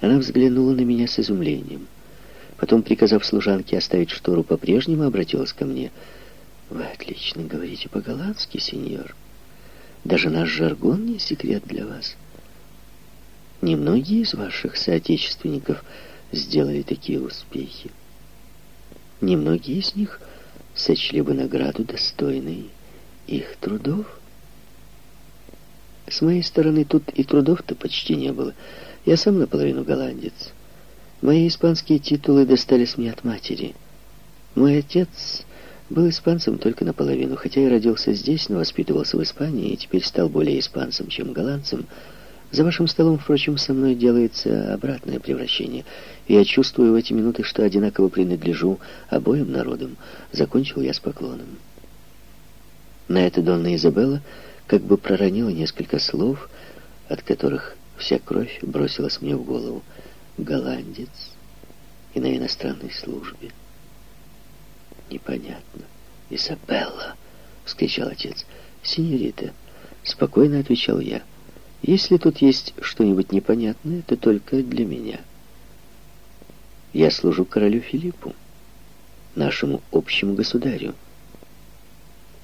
Она взглянула на меня с изумлением. Потом, приказав служанке оставить штору по-прежнему, обратилась ко мне. «Вы отлично говорите по-голландски, сеньор. Даже наш жаргон не секрет для вас. Немногие из ваших соотечественников сделали такие успехи. Немногие из них сочли бы награду достойной их трудов. С моей стороны тут и трудов-то почти не было. Я сам наполовину голландец. Мои испанские титулы достались мне от матери. Мой отец был испанцем только наполовину, хотя и родился здесь, но воспитывался в Испании и теперь стал более испанцем, чем голландцем. За вашим столом, впрочем, со мной делается обратное превращение. Я чувствую в эти минуты, что одинаково принадлежу обоим народам. Закончил я с поклоном. На это Донна Изабелла как бы проронила несколько слов, от которых вся кровь бросилась мне в голову. Голландец и на иностранной службе. Непонятно. «Изабелла!» — вскричал отец. «Синьорита!» — спокойно отвечал я. «Если тут есть что-нибудь непонятное, то только для меня. Я служу королю Филиппу, нашему общему государю».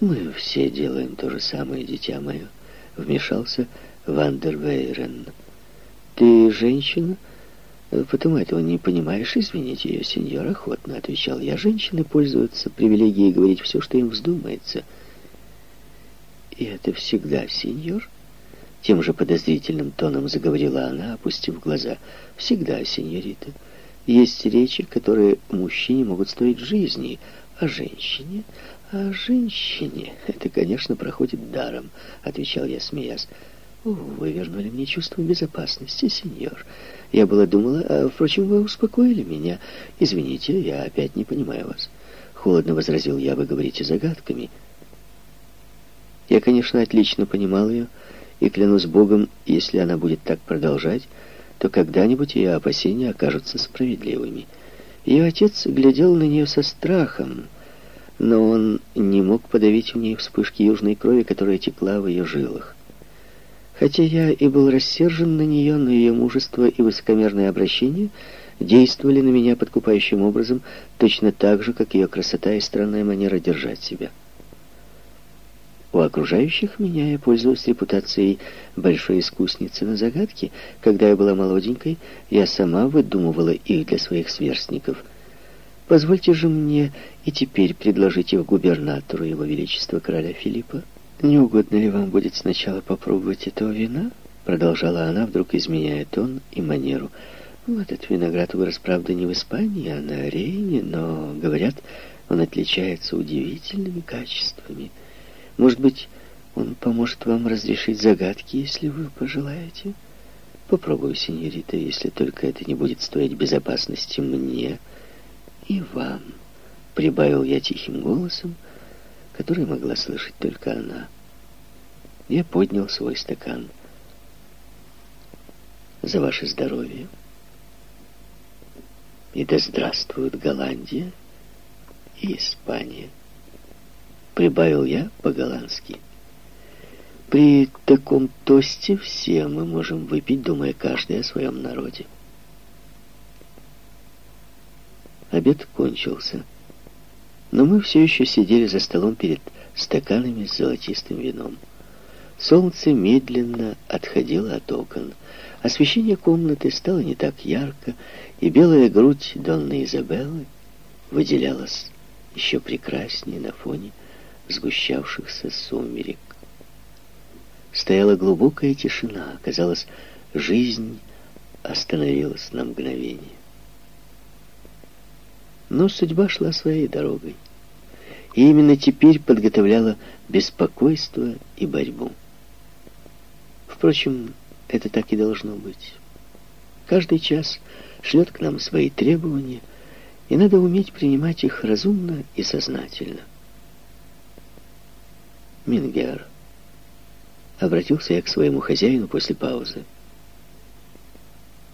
«Мы все делаем то же самое, дитя мое», — вмешался Вандервейрен. «Ты женщина?» «Потому этого не понимаешь, извините ее, сеньор, охотно», — отвечал я. «Женщины пользуются привилегией говорить все, что им вздумается». «И это всегда, сеньор?» Тем же подозрительным тоном заговорила она, опустив глаза. «Всегда, сеньорита. Есть речи, которые мужчине могут стоить жизни, а женщине «А женщине это, конечно, проходит даром», — отвечал я, смеясь. «О, вы вернули мне чувство безопасности, сеньор. Я была думала, а, впрочем, вы успокоили меня. Извините, я опять не понимаю вас». Холодно возразил я, вы говорите загадками. Я, конечно, отлично понимал ее, и клянусь Богом, если она будет так продолжать, то когда-нибудь ее опасения окажутся справедливыми. Ее отец глядел на нее со страхом, но он не мог подавить в ней вспышки южной крови, которая текла в ее жилах. Хотя я и был рассержен на нее, но ее мужество и высокомерное обращение действовали на меня подкупающим образом, точно так же, как ее красота и странная манера держать себя. У окружающих меня я пользовалась репутацией большой искусницы на загадки. Когда я была молоденькой, я сама выдумывала их для своих сверстников — Позвольте же мне и теперь предложить их губернатору его величества короля Филиппа. Не угодно ли вам будет сначала попробовать этого вина? Продолжала она, вдруг изменяя тон и манеру. Ну, этот виноград вырос, правда, не в Испании, а на Рейне, но, говорят, он отличается удивительными качествами. Может быть, он поможет вам разрешить загадки, если вы пожелаете? Попробую, сеньорита, если только это не будет стоить безопасности мне, — и вам», — прибавил я тихим голосом, который могла слышать только она. Я поднял свой стакан. «За ваше здоровье!» «И да здравствуют Голландия и Испания!» Прибавил я по-голландски. При таком тосте все мы можем выпить, думая каждый о своем народе. Обед кончился. Но мы все еще сидели за столом перед стаканами с золотистым вином. Солнце медленно отходило от окон. Освещение комнаты стало не так ярко, и белая грудь Донны Изабеллы выделялась еще прекраснее на фоне сгущавшихся сумерек. Стояла глубокая тишина. Казалось, жизнь остановилась на мгновение. Но судьба шла своей дорогой. И именно теперь подготовляла беспокойство и борьбу. Впрочем, это так и должно быть. Каждый час шлет к нам свои требования, и надо уметь принимать их разумно и сознательно. Мингер. Обратился я к своему хозяину после паузы.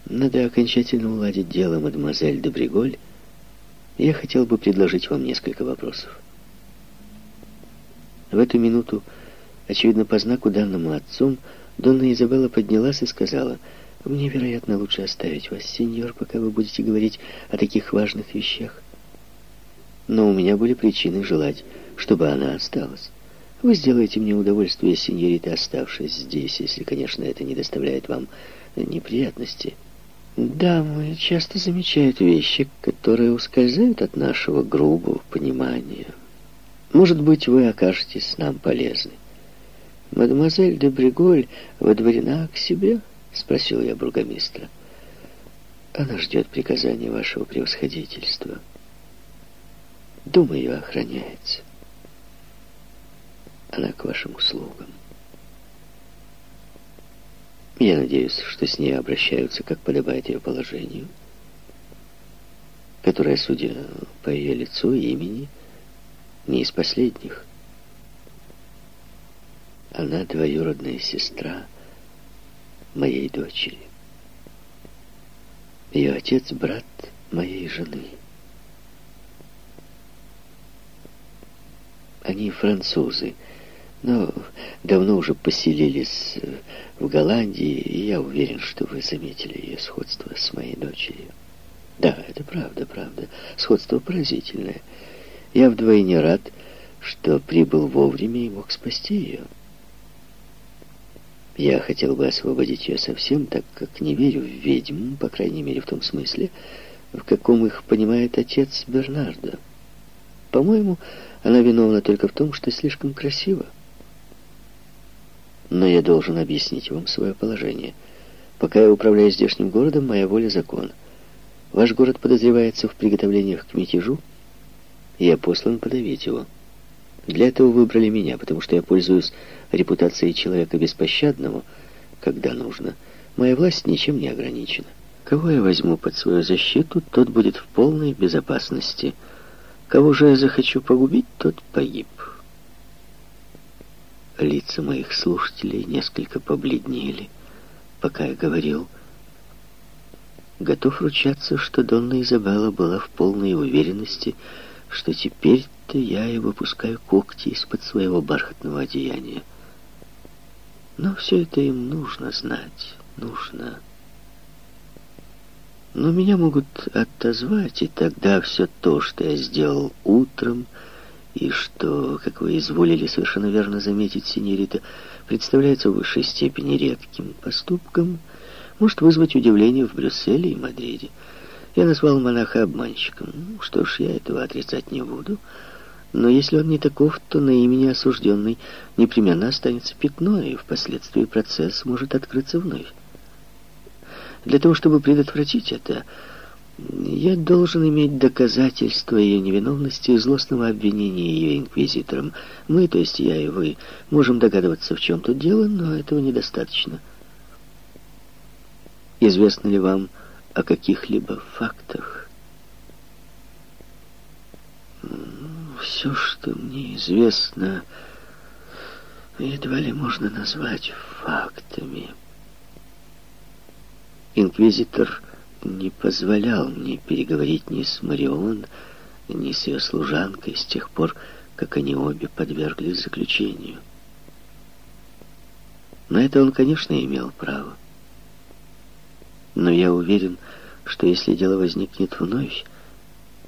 Надо окончательно уладить дело мадемуазель де Бриголь я хотел бы предложить вам несколько вопросов. В эту минуту, очевидно, по знаку данному отцом, Донна Изабелла поднялась и сказала, Мне, вероятно, лучше оставить вас, сеньор, пока вы будете говорить о таких важных вещах. Но у меня были причины желать, чтобы она осталась. Вы сделаете мне удовольствие, сеньорита, оставшись здесь, если, конечно, это не доставляет вам неприятности. Дамы часто замечают вещи, которые ускользают от нашего грубого понимания. Может быть, вы окажетесь нам полезны. «Мадемуазель де Бриголь водворена к себе?» — спросил я бургомистра. «Она ждет приказания вашего превосходительства. Дом ее охраняется. Она к вашим услугам. Я надеюсь, что с ней обращаются, как подобает ее положению, которое, судя по ее лицу и имени, не из последних. Она двоюродная сестра моей дочери. Ее отец — брат моей жены. Они французы, но давно уже поселились в Голландии, и я уверен, что вы заметили ее сходство с моей дочерью. Да, это правда, правда. Сходство поразительное. Я вдвойне рад, что прибыл вовремя и мог спасти ее. Я хотел бы освободить ее совсем, так как не верю в ведьм, по крайней мере в том смысле, в каком их понимает отец Бернардо. По-моему, она виновна только в том, что слишком красива. Но я должен объяснить вам свое положение. Пока я управляю здешним городом, моя воля — закон. Ваш город подозревается в приготовлениях к мятежу, и я послан подавить его. Для этого выбрали меня, потому что я пользуюсь репутацией человека беспощадного, когда нужно. Моя власть ничем не ограничена. Кого я возьму под свою защиту, тот будет в полной безопасности. Кого же я захочу погубить, тот погиб. Лица моих слушателей несколько побледнели, пока я говорил. Готов ручаться, что Донна Изабелла была в полной уверенности, что теперь-то я и выпускаю когти из-под своего бархатного одеяния. Но все это им нужно знать, нужно. Но меня могут отозвать, и тогда все то, что я сделал утром, и что, как вы изволили совершенно верно заметить, синьорита, представляется в высшей степени редким поступком, может вызвать удивление в Брюсселе и Мадриде. Я назвал монаха обманщиком. Что ж, я этого отрицать не буду. Но если он не таков, то на имени осужденный непременно останется пятно, и впоследствии процесс может открыться вновь. Для того, чтобы предотвратить это, я должен иметь доказательства ее невиновности и злостного обвинения ее инквизитором. Мы, то есть я и вы, можем догадываться, в чем тут дело, но этого недостаточно. Известно ли вам, о каких-либо фактах. Все, что мне известно, едва ли можно назвать фактами. Инквизитор не позволял мне переговорить ни с Марион, ни с ее служанкой с тех пор, как они обе подверглись заключению. На это он, конечно, имел право. Но я уверен, что если дело возникнет вновь,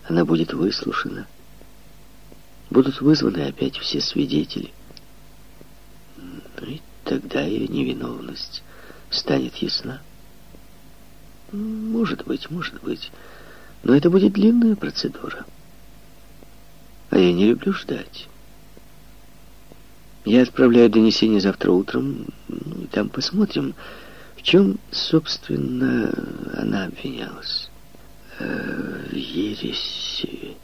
она будет выслушана. Будут вызваны опять все свидетели. Ну и тогда ее невиновность станет ясна. Может быть, может быть. Но это будет длинная процедура. А я не люблю ждать. Я отправляю донесение завтра утром, ну, и там посмотрим, в чем, собственно, она обвинялась? Э, в ереси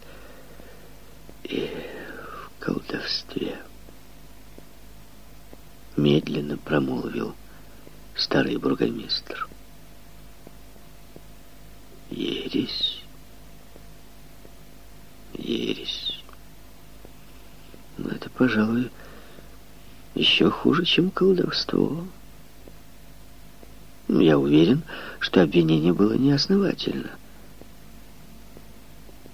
и в колдовстве. Медленно промолвил старый бургомистр. Ересь. Ересь. Но это, пожалуй, еще хуже, чем колдовство. Я уверен, что обвинение было неосновательно.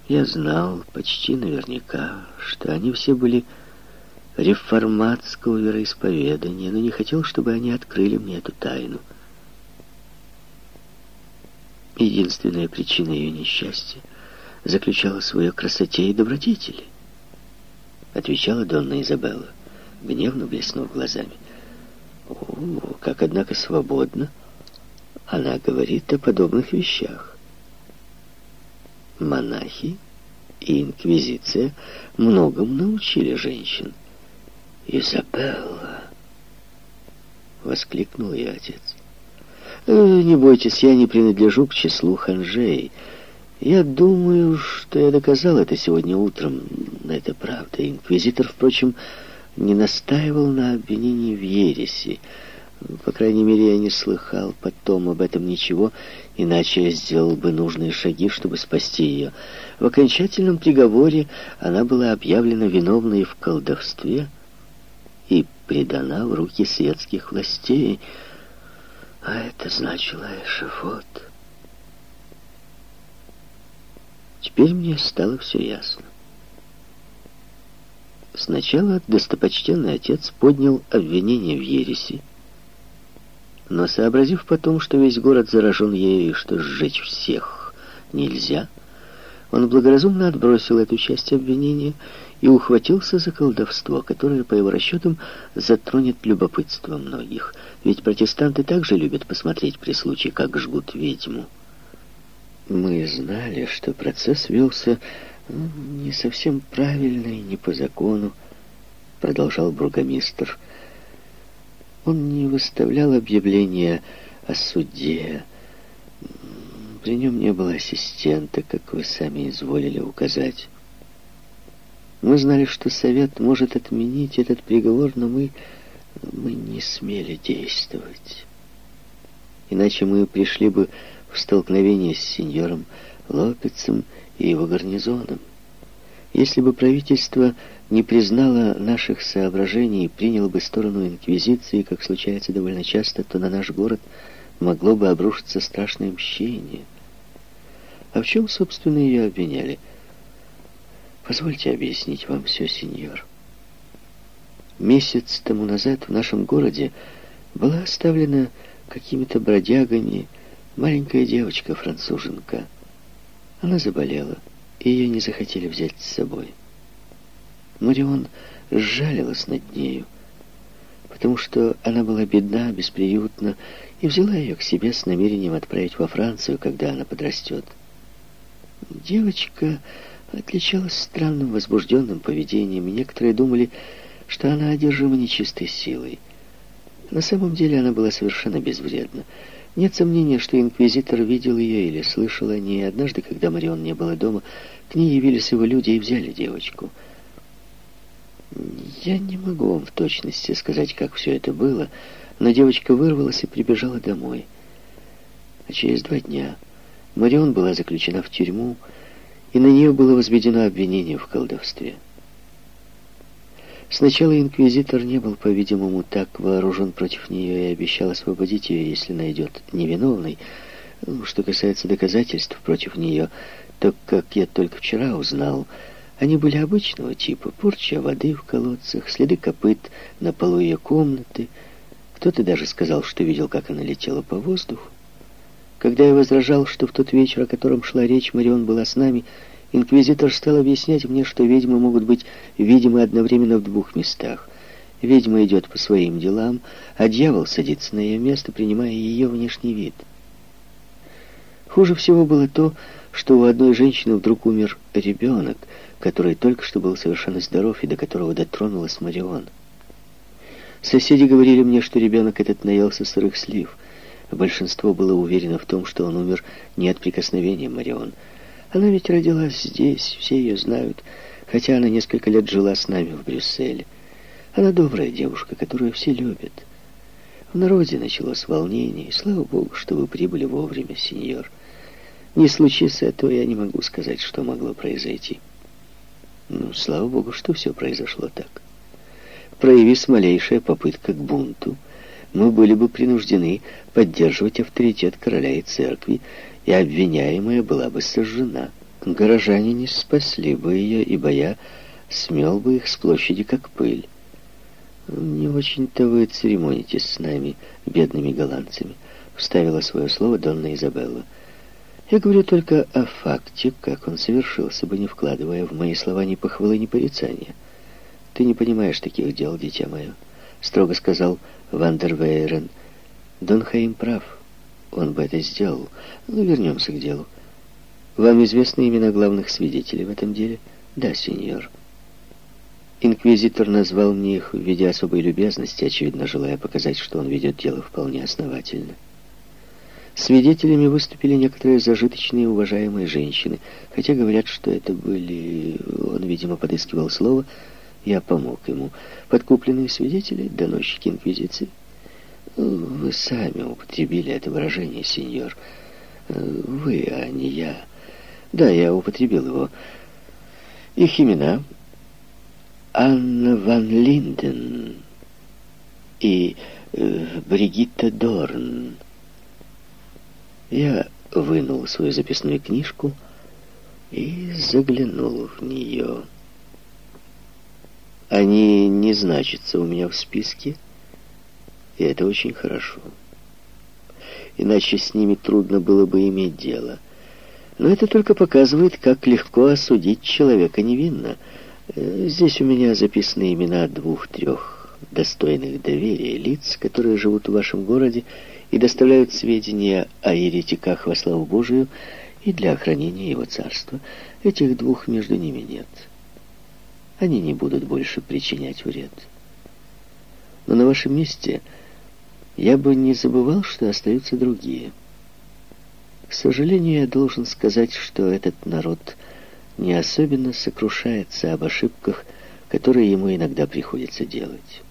Я знал почти наверняка, что они все были реформатского вероисповедания, но не хотел, чтобы они открыли мне эту тайну. Единственная причина ее несчастья заключалась в ее красоте и добродетели. Отвечала Донна Изабелла, гневно блеснув глазами. О, как, однако, свободно она говорит о подобных вещах. Монахи и инквизиция многому научили женщин. «Изабелла!» — воскликнул ее отец. «Э, «Не бойтесь, я не принадлежу к числу ханжей. Я думаю, что я доказал это сегодня утром. Это правда. Инквизитор, впрочем, не настаивал на обвинении в ереси. По крайней мере, я не слыхал потом об этом ничего, иначе я сделал бы нужные шаги, чтобы спасти ее. В окончательном приговоре она была объявлена виновной в колдовстве и предана в руки светских властей, а это значило эшафот. Теперь мне стало все ясно. Сначала достопочтенный отец поднял обвинение в ереси, но сообразив потом, что весь город заражен ею и что сжечь всех нельзя, он благоразумно отбросил эту часть обвинения и ухватился за колдовство, которое, по его расчетам, затронет любопытство многих. Ведь протестанты также любят посмотреть при случае, как жгут ведьму. Мы знали, что процесс велся ну, не совсем правильно и не по закону, продолжал бургомистр. Он не выставлял объявления о суде. При нем не было ассистента, как вы сами изволили указать. Мы знали, что совет может отменить этот приговор, но мы, мы не смели действовать. Иначе мы пришли бы в столкновение с сеньором Лопецем и его гарнизоном. Если бы правительство не признало наших соображений и приняло бы сторону инквизиции, как случается довольно часто, то на наш город могло бы обрушиться страшное мщение. А в чем, собственно, ее обвиняли? Позвольте объяснить вам все, сеньор. Месяц тому назад в нашем городе была оставлена какими-то бродягами маленькая девочка-француженка. Она заболела и ее не захотели взять с собой. Марион сжалилась над нею, потому что она была бедна, бесприютна, и взяла ее к себе с намерением отправить во Францию, когда она подрастет. Девочка отличалась странным возбужденным поведением, некоторые думали, что она одержима нечистой силой. На самом деле она была совершенно безвредна. Нет сомнения, что инквизитор видел ее или слышал о ней. Однажды, когда Марион не было дома, к ней явились его люди и взяли девочку. Я не могу вам в точности сказать, как все это было, но девочка вырвалась и прибежала домой. А через два дня Марион была заключена в тюрьму, и на нее было возведено обвинение в колдовстве. Сначала инквизитор не был, по-видимому, так вооружен против нее и обещал освободить ее, если найдет невиновной. Что касается доказательств против нее, то, как я только вчера узнал, они были обычного типа. Порча воды в колодцах, следы копыт на полу ее комнаты. Кто-то даже сказал, что видел, как она летела по воздуху. Когда я возражал, что в тот вечер, о котором шла речь, Марион была с нами, Инквизитор стал объяснять мне, что ведьмы могут быть видимы одновременно в двух местах. Ведьма идет по своим делам, а дьявол садится на ее место, принимая ее внешний вид. Хуже всего было то, что у одной женщины вдруг умер ребенок, который только что был совершенно здоров и до которого дотронулась Марион. Соседи говорили мне, что ребенок этот наелся сырых слив. Большинство было уверено в том, что он умер не от прикосновения Марион, она ведь родилась здесь, все ее знают, хотя она несколько лет жила с нами в Брюсселе. Она добрая девушка, которую все любят. В народе началось волнение, и слава богу, что вы прибыли вовремя, сеньор. Не случись этого, я не могу сказать, что могло произойти. Ну, слава богу, что все произошло так. Проявись малейшая попытка к бунту, мы были бы принуждены поддерживать авторитет короля и церкви, и обвиняемая была бы сожжена. Горожане не спасли бы ее, ибо я смел бы их с площади, как пыль. «Не очень-то вы церемонитесь с нами, бедными голландцами», — вставила свое слово Донна Изабелла. Я говорю только о факте, как он совершился бы, не вкладывая в мои слова ни похвалы, ни порицания. Ты не понимаешь таких дел, дитя мое, строго сказал Вандервейрен. Донхейм прав. Он бы это сделал. Но вернемся к делу. Вам известны имена главных свидетелей в этом деле? Да, сеньор. Инквизитор назвал мне их в виде особой любезности, очевидно, желая показать, что он ведет дело вполне основательно. Свидетелями выступили некоторые зажиточные уважаемые женщины, хотя говорят, что это были... Он, видимо, подыскивал слово. Я помог ему. Подкупленные свидетели, доносчики Инквизиции. Вы сами употребили это выражение, сеньор. Вы, а не я. Да, я употребил его. Их имена Анна ван Линден и э, Бригитта Дорн. Я вынул свою записную книжку и заглянул в нее. Они не значатся у меня в списке, и это очень хорошо. Иначе с ними трудно было бы иметь дело. Но это только показывает, как легко осудить человека невинно. Э, здесь у меня записаны имена двух-трех достойных доверия лиц, которые живут в вашем городе и доставляют сведения о еретиках во славу Божию и для охранения его царства. Этих двух между ними нет. Они не будут больше причинять вред. Но на вашем месте я бы не забывал, что остаются другие – к сожалению, я должен сказать, что этот народ не особенно сокрушается об ошибках, которые ему иногда приходится делать.